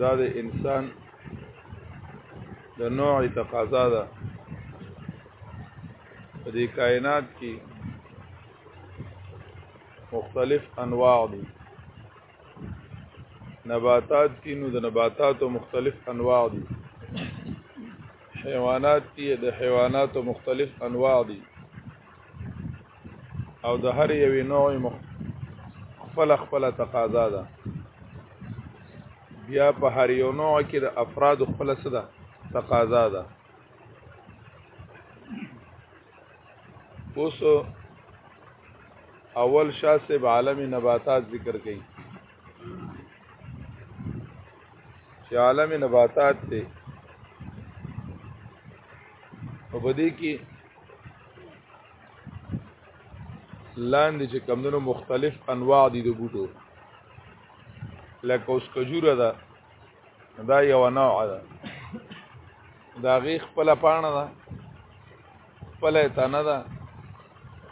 دا د انسان د نوع تقاضا ده په دې کائنات کې مختلف انواع دي نباتات دي نو د نباتاتو مختلف انواع دي حیوانات دي د حیواناتو مختلف انواع دي او د هر یوې نوع مخ خپل خپل تقاضا ده بیا په هر یو نوع کې د افراد خپل څه ده تقاضا ده اوس اول شاه صاحب عالم نباتات ذکر کړي چې عالم نباتات ته په دې کې لاندې چې کمونو مختلف انواع دي د بوټو لکه اوس کجوره ده دا یو نوع ده دا غي خپل پانه ده خپل تنه ده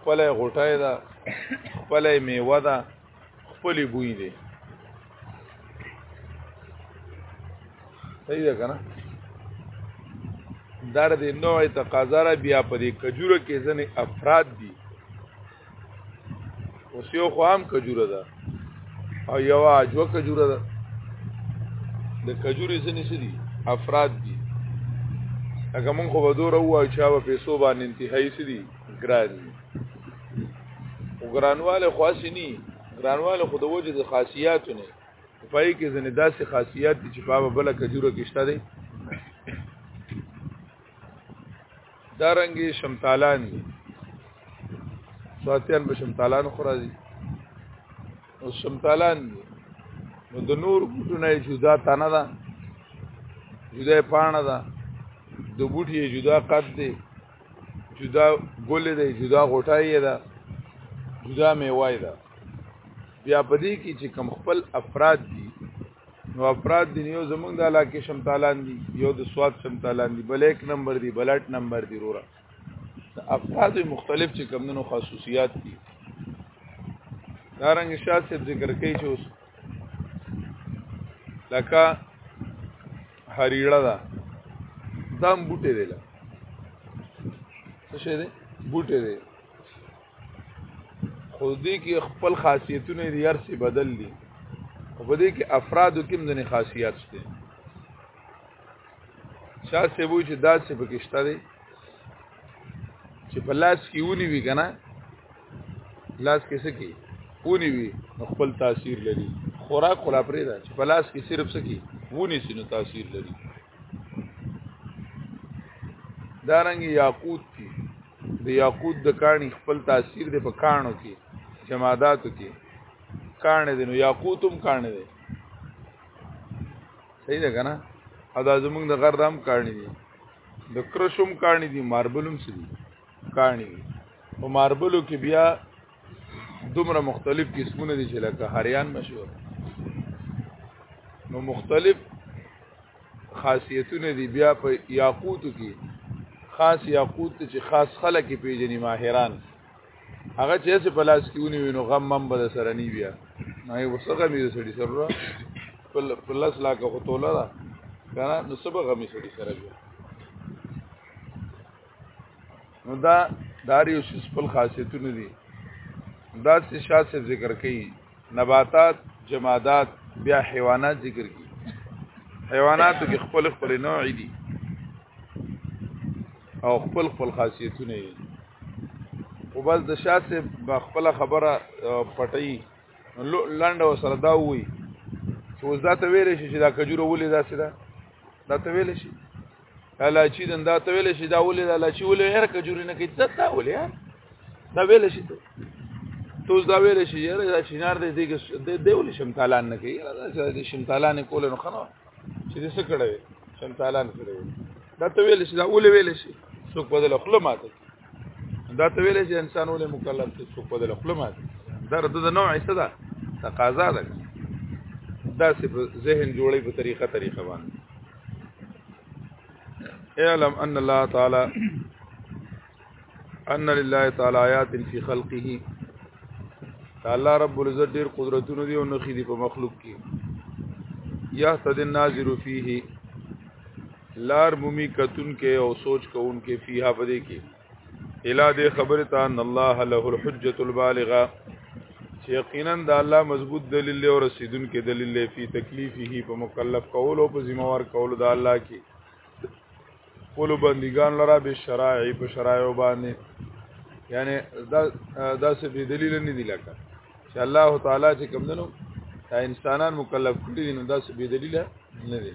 خپل غټه ده خپل میوه ده خپل بوی دی صحیح ده کنه در دې نوع تقاضا را بیا په دې کجوره کې ځنې افراد دي اوس یو خو عام کجوره ده او یو عجوه کجوره ده د کجوري ځنې څه دي افراد دي هغه مونږ خو به دوره وایو چې هغه پیسو باندې انتهایی څه دي ګران دي ګرانواله خاصی ني ګرانواله خو د وجه د خاصیاتو نه پای کې ځنې داسې خاصیات دي چې په بل کجوره کې شته دي دا رنګي شمتالان دي سواتیان به شمتالان خورا دي او شمتالان دي نو د نور بوټونه جدا تنه ده جدا پانه ده د بوټي جدا قد دی جدا ګل دی جدا غټای ده جدا میوای ده بیا پدې کې چې کم خپل افراد دي نو افراد دي یو زمونږ د علاقې شمتالان دي یو د سواد شمتالان دي بل یک نمبر دي بل اټ نمبر دي رورا افراد مختلف چې کم نو خصوصیات دي دارنګ شاه صاحب ذکر کوي چې اوس لکه هریړه ده دام بوټه دی له څه شي دی بوټه دی خو دې کې خپل خاصیتونه دي هر څه بدل دي او په دې کې افرادو کې مدني خاصیت شته شاه سیبو چې دا څه پکې شته دی چې په لاس کې ونی وی کنه لاس کې سکی ونی وی خپل تاثیر لري خوراک خلا پرې ده چې په لاس کې صرف سکی ونی سينو تاثیر لري دارنګ یاقوت دي د یاقوت د کانی خپل تاثیر دی په کانو کې جماداتو کې کانه دي نو یاقوتم کانه دي صحیح ده کنه ادا زمونږ د غردام کانه دي د کرشوم کانی دي ماربلوم څه دي کانی دي په ماربلو کې بیا دومره مختلف قسمونه دي چې لکه هریان مشهور نو مختلف خاصیتونه دي بیا په یاقوتو کې خاص یاقوت چې خاص خلک پیژني ماهران هغه چې څه په لاس کې ونی وینو غم مم به سره نی بیا نه یو وسغه مې سړي سره په پلس لا کو توله را کنه نو سبا غمې سړي سره بیا نو دا داریو شس خپل خاصیتونه دي دا څه شاسې ذکر کوي نباتات جمادات بیا حیوانات ذکر کی حیواناتو کې خپل خپل نوع دي او خپل خپل خاصیتونه دي او بس د شاسه خپل خبره پټي لنډ او سره دا وي چې وزدا ته ویل شي چې دا کجوره ولې داسې ده دا ته ویل شي لاچی دن دا ته ویل شي دا ولې دا لاچی ولې هر کجوري نه کې دا تا ولې دا ویل شي ته تو دا ویل شي یاره دا شینار دې دې دې ولې شمتالان نه کې یاره دا دې شمتالان کول نه خنو چې دې څه کړې شمتالان کړې دا ته ویل شي دا ولې ویل شي څوک بدل خپل ماته دا ته ویل شي انسان ولې مکلف دي څوک بدل خپل ماته دا د نوع څه ده تقاضا ده دا څه ذهن جوړې په طریقه طریقه باندې اعلم ان الله تعالی ان لله تعالی آیات فی خلقه تعالی رب العزت ډیر قدرتونه دی او نخې دی په مخلوق کې یهتد الناظر فیه لار مومی کتون کې او سوچ کوون کې فیها پدې کې الا دې خبره ته ان الله له الحجه البالغه چې یقینا د الله مضبوط دلیل له رسیدون کې دلیل له فی تکلیفه په مکلف کول او په ذمہ وار کول د الله کې خپل بندگان لرا به شرایع په شرایع باندې یعنی دا دا څه به دلیل نه دی لکه چې الله تعالی چې کوم دنو دا انسانان مکلف کړی دي نو دا څه به دلیل نه دی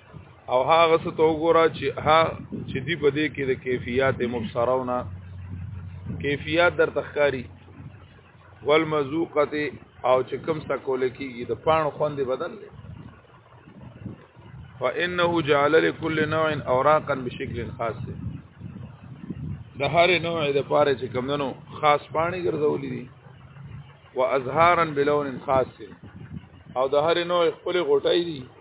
او هغه څه تو ګورا چې ها چې دی په دې کې د کیفیت مبصرونه کیفیت در تخکاری والمذوقه او چې کوم څه کول کیږي د پان خوند بدل دی فانه جعل لكل نوع اوراقا بشكل خاص د هر نوع د پاره چې کوم نو خاص پانی ګرځولې دي وازهارا بلون خاص او د هر نوع خپل غټای دي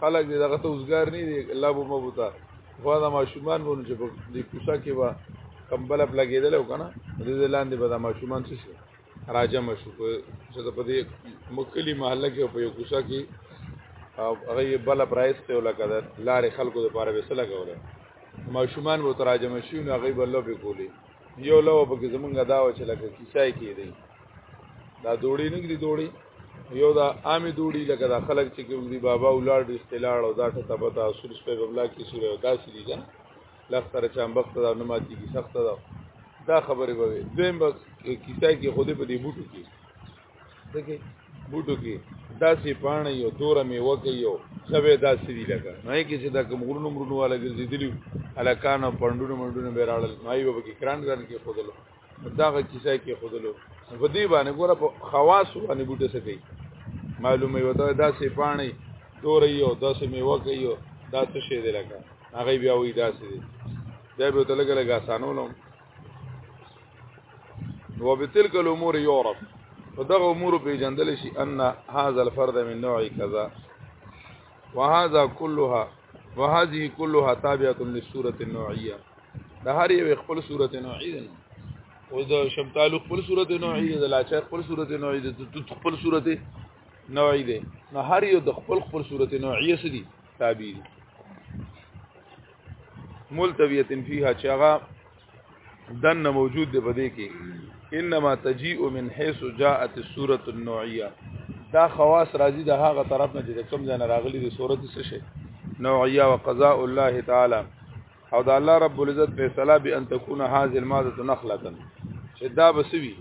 خلک دې دغه ته اوسګار نه دي الله به مو بوتا خو دا ماشومان مونږ چې په دې کوڅه کې وا کمبل اپ لګېدل او کنه دې لاندې به دا ماشومان څه شي راجم شو چې په دې مکلی محله کې په یو کوڅه کې هغه بل پرایس ته لګا ده لارې خلکو لپاره به څه لګول ماشومان وو تراجم شي نو هغه بل به کولی یو لو په کې زمونږه دا و چې لکه کیسای کې دی دا دوړی نه ګری دوړی یو دا عامې دوړی لکه دا خلک چې کوي بابا ولار د استلاړ او دا ته تبتا سور سپه ببلا کې سورې او داسې دي ځنه لختر چم بخت دا نماتي کې سخت دا دا خبره به دویم بس کیسای کې خوده په دې بوټو کې دګي بوټو کې داسې پانه یو تور میوه کې یو سبه داسې دی لګا نو یې کې چې دا کوم غرونو مرونو والا ګرځېدلی الکان او پندونو منډونو به راړل مای به کې کران کران کې خودلو داغه کیسه کې خودلو په دې باندې ګوره په خواص باندې بوټه څه کوي معلومه یو دا داسې پانه تور یو داسې میوه کې یو دا څه شی دی لګا هغه بیا وې داسې دی دا به تلګه لګا سانولم نو به تلک الامور یعرف په دغه امور په جندل شي ان هاذا الفرد من نوع کذا وهذا كلها وهذه كلها تابعه للصوره النوعيه د هر یو خپل صورت نوعی ده او د شب تعلق خپل صورت نوعی ده د لاچا خپل صورت نوعی ده د خپل صورت نوعی ده نو هر یو د خپل خپل صورت نوعی سدي تابع دي ملتویت فیها چې هغه دن موجود دی بده کې انما تجيء من حيث جاءت السوره النوعيه دا خواص راځي د هغه طرف نه چې کوم ځای راغلي د سورۃ څه شي نوعيه وقضاء الله تعالی او دا الله رب العزت فیصله به ان تكون هذه الماده نخله چې دا بسوي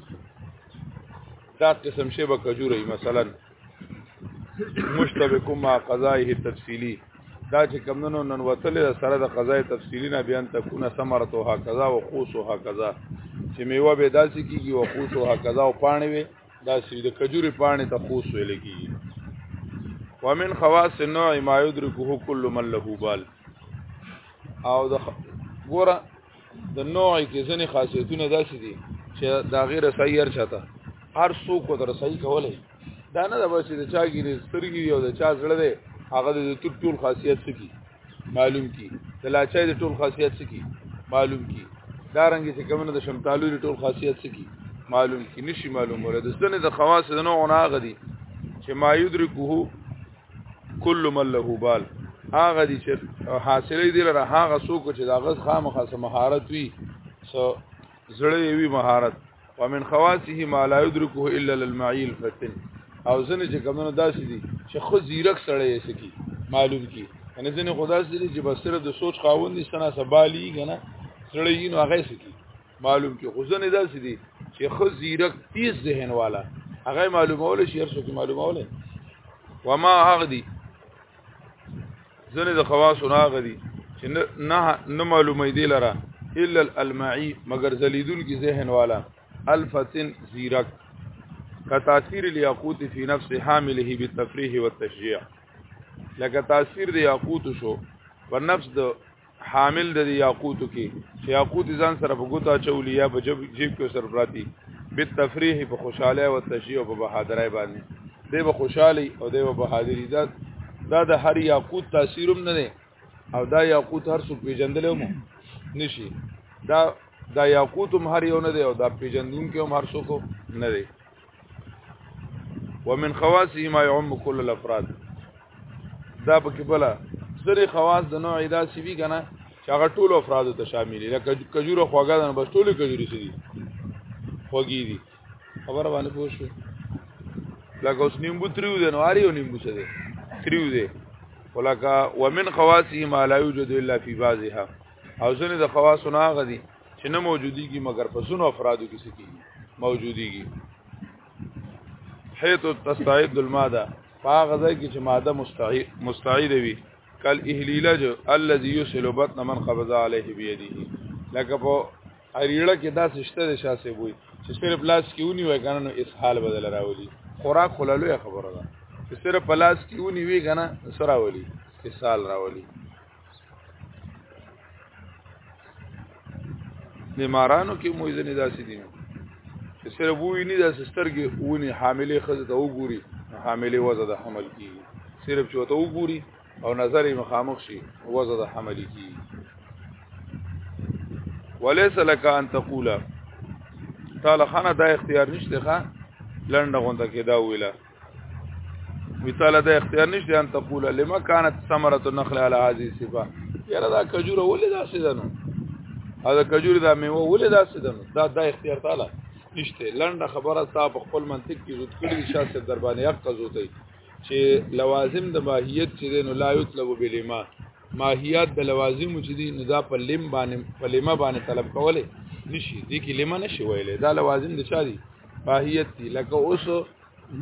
دا قسم شی به کجوري مثلا مشتبکم قضایه تفصیلی دا چې کمنو نن وتل سره د قضای تفصیلی نه بیان تکونه ثمرته هکذا او قوسو هکذا چې میوه به داسې کیږي او قوسو هکذا او پانی وي دا چې د کجوري پانی ته قوس ویل کیږي ومن خواص النوع ما يدركه كل من له بال او د ګوره د نوع کې ځنې خاصیتونه داسې دي چې دا غیر صحیح هر چاته هر څوک تر صحیح کولای دا نه د بس د چا ګیری سترګي او د چا زړه دی هغه د ټول ټول خاصیت سکی معلوم کی د لاچای د ټول خاصیت سکی معلوم کی دا رنګ چې کومه د شمتالو د ټول خاصیت سکی معلوم کی نشي معلوم ولا د ځنې د خواص د نوع نه غدي چې ما یدرکوه کل من له بال هغه دي چې حاصلې دي لره هغه څوک چې دا غز خامخا سم مهارت وي سو زړه وي مهارت ومن خواصه ما لا يدركه الا للمعي الفتن او ځنه چې کمنو داسې دي چې خو زیرک سړی یې سکی معلوم کی ان ځنه خدا سې دي چې بسره د سوچ خاوند دي سنا سبالي کنه سړی نو هغه سکی معلوم کې خو ځنه داسې دي چې خو زیرک تیز ذهن والا هغه معلومول شي هر څوک معلومول وما هغه دي ځنه د خواص نه هغه دي چې نه نه معلومې دي لره الا المعي مگر زلیدون کې ذهن والا الفتن زیرک کتاثیر الیاقوت فی نفس حامله بالتفریح والتشجیع لکه تاثیر د یاقوت شو پر نفس د حامل د یاقوت کې چې یاقوت ځان سره په ګوتا چولی یا په جب جیب کې سر پراتی به تفریح په خوشاله او تشریح او په بهادرای باندې دی به خوشحالي او دی به بهادری دا دا د هر یاقوت تاثیرم نه دی او دا یاقوت هر څوک پیژندل مو نشي دا دا یاقوت هم هر یو نه دی او دا پیژندون کې هم هر څوک نه دی ومن خواصه ما يعم كل الافراد دا پکې بلا سری خواص د نوع دا سی وی کنه چې هغه ټول افراد ته شامل دي لکه کجوره خواګه نه بس ټول کجوري سي دي خوږي دي خبر باندې پوه شو لکه اوس نیمبو تریو دی نو اړیو نیمبو څه دی تریو دی ولکه ومن خواصه ما لا يوجد الا في بعضها او ځنه د خواص نه غدي چې نه موجوديږي مګر په زونو افرادو کې سکی موجوديږي حيث تستعيد الماده فاغه ځای کې چې ماده مستعيد وي کل اهليلج الذي يسل بطن من قبض عليه بيده لکه په اړیړه کې دا سشته د شاسې وي چې صرف لاس کې ونی وای کنه نو اسهال بدل راولي خوراک خللو خبره ده چې صرف لاس کې ونی وی کنه سره راولي اسهال راولي د مارانو کې مو ځنې داسې دي چې سره ووی نه داسې سترګې ونی حاملې خزه ته وګوري حاملې وزه د حمل کی صرف چې ته وګوري او نظر یې مخامخ شي وزه د حمل کی وليس لك ان تقول تعالی خانه دا اختیار نشته ښا لنډه غونډه کې دا ویله مثال دا اختیار نشته ان تقول لما كانت ثمره النخل على هذه الصفه یاره دا کجوره ولې دا سیدنو او دا کجوره دا میوه ولې دا سیدنو دا دا اختیار تعالی نشته لنډه خبره تا په خپل منطق کې زوت کړی شاسه در باندې حق زوتې چې لوازم د ماهیت چې دین لا یطلب بالما ماهیت د لوازم چې دین دا په لم باندې په لما باندې طلب کوله نشي دې کې لما نشي ویلې دا لوازم د چا دي ماهیت دي لکه اوس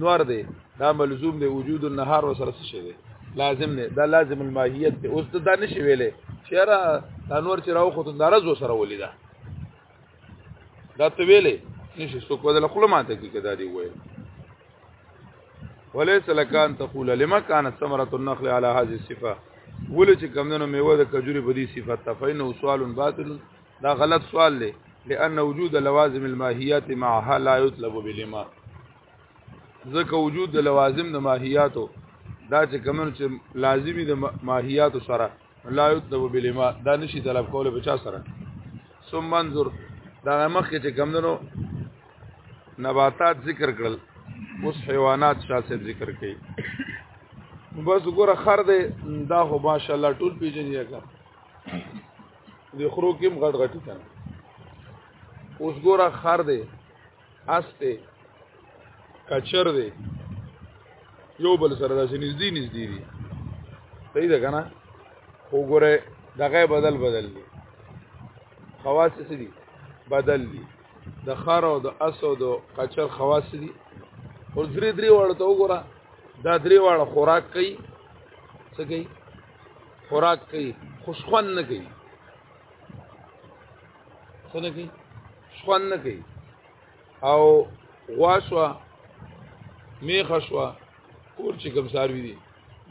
نور دی دا ملزوم دی وجود النهار وسره څه شي دی لازم دی دا لازم الماهیت دی اوس دا نشي ویلې چیرې دا نور چې راو خو دا رز وسره ولیدا دا ته ویلې نشي څوک بدل خپل ماته کې کدا دی وایي وليس لك ان تقول لما كانت ثمره النخل على هذه الصفه ولې چې کمندونو میوه د کجوري په دې صفت ته فینه سوال باطل دا غلط سوال دی لأن وجود لوازم الماهیات معها لا يطلب بالما ځکه وجود د لوازم د ماهیاتو دا چې کمن چې لازمی د ماهیاتو سره لا يطلب بالما دا نشي طلب کول به چا سره ثم منظر دا مخ چې کمندنو نباتات ذکر کړل اوس حیوانات شاسب ذکر کړي بس ګوره خر دې دا خو ماشاءالله ټول پیژنې کا د خرو کې مغړ غټي کنه اوس ګوره خر دی اس دی کچر دی یو بل سره داسې نږدې نږدې دي صحیح ده کنه خو ګوره دغه بدل بدل دي خواص څه دي بدل دي د خر او د اس او د کچر خواص دي او درې درې وړ ته وګوره دا درې وړ خوراک کوي څه کوي خوراک کوي خوشخوان نه کوي څنګه کوي خوان نه کوي او غواشوا میخه شوا کور چې کم ساروي دي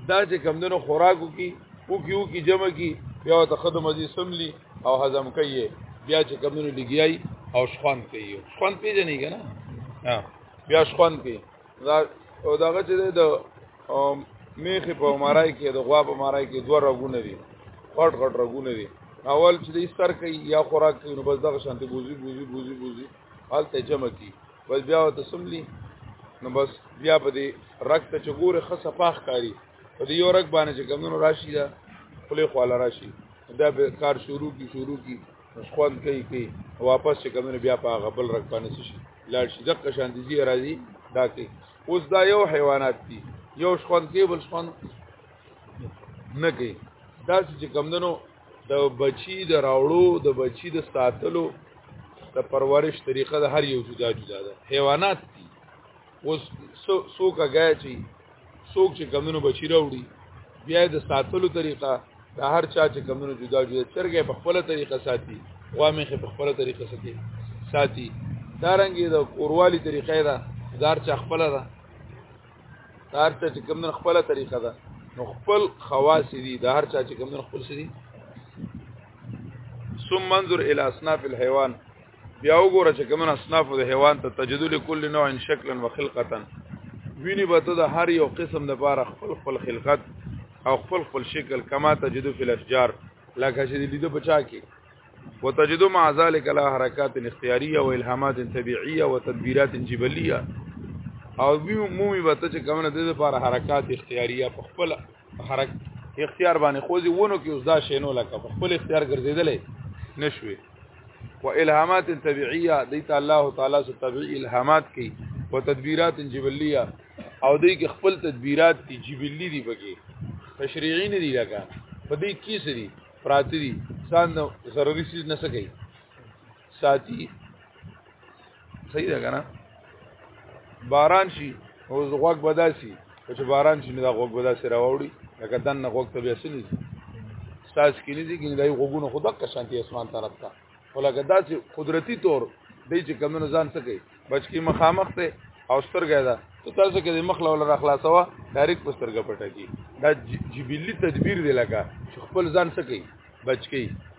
دا چې کم دنو خوراکو کی او کی او کی جمع کی بیا ته خدمت مزي سملی او هضم کوي بیا چې کم دنو لګیای او شخوان کوي شخوان پیژنې کنه بیا شخوان کوي دا او داغه چې د میخې په مارای کې د غوا په مارای کې دوه رګونه دي غټ غټ رګونه دي اول چې د استر کوي یا خوراک کوي نو بس دغه شانتي بوزي بوزي بوزي بوزي حالته جمع کی بس بیا وته سملی نو بس بیا په دې رګ ته چې ګوره خصه پاخ کاری په دې یو رګ باندې چې کمونو راشي دا خپل خواله راشي دا به کار شروع کی شروع کی خوان کوي کوي واپس چې کمونه بیا په غبل رکانه شي لاړ شي ځکه شان دي زی راځي دا کې اوس دا یو حیوانات دي یو شخوند کې بل شخوند نه کوي دا چې کمندنو د بچی د راوړو د بچی د ساتلو د پرورش طریقه د هر یو جدا جدا ده حیوانات دي اوس سو سو کګای چی څوک چې کمونو بچی راوړي بیا د ساتلو طریقه د هر چا چې کمونو جدا جدا چرګه په خپل طریقه ساتي غوامه خې په خپل طریقه ساتي ساتي دارنګي د کوروالی طریقه ده دار چا خپل ده دار چا چې کمونو خپل طریقه ده نو خپل خواص دي د هر چا چې کمونو خپل سړي ثم منظر الى اصناف الحيوان بیا وګوره چې کومه اصناف د حیوان ته تجدل کل نوع شکلا وخلقتا ویني به ته د هر یو قسم د پاره خپل خپل خلقت او خپل خپل شکل کما تجدو فی الاشجار لکه چې لیدو بچا کې وتجدو مع ذلك لا حرکات اختیاریه و الهامات طبیعیه و تدبیرات جبلیه او مومي به ته چې کومه د لپاره حرکت اختیاریه په خپل حرکت اختیار باندې خوځي ونه کې اوس دا شینو لکه په خپل اختیار ګرځیدلې نشوي و الهامات طبيعيه دیت الله تعالی سو طبيعي الهامات کوي و تدبيرات جبليه او دې کې خپل تدبيرات دي جبلي دي بګي تشريعي نه دي لکه په دې کې سری پراتی دي سان ضروري چیز نه سکی ساتي صحیح ده کنه باران شي او غوږ بداسي چې باران شي دا غوږ بداسي راوړي لکه دنه غوږ ته بیا سني ساس کې نه دي کې دای غوګونه خدا کا شانتي اسمان طرف ته ولکه دا چې قدرتی طور دی چې کمنو ځان څه کوي بچکی مخامخ ته او سترګه ده ته تاسو کې د مخ له ولر خلاصوا ډایرک په سترګه پټه کی دا جبلی تدبیر دی لکه چې خپل ځان څه کوي بچکی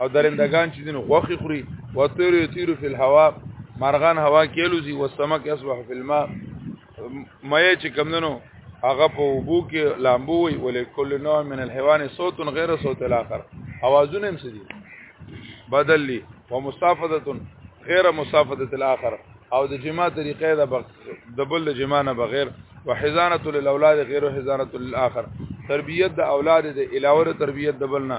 او درندگان چې دین غوخي خوري و تیر تیر فی الهوا مرغان هوا کېلوزي و سمک اصبح فی الماء مې چې کمندنو هغه په وبو کې لامبو وي ولې کل نوع من الحيوان صوت غیر صوت الاخر اوازونه هم سدي بدل لي ومصافده غیر مصافده الاخر او د جما طریقې د بغ... د بل جما نه بغیر وحزانه للاولاد غیر حزانه للاخر تربیت د اولاد د علاوه تربیت د بل نه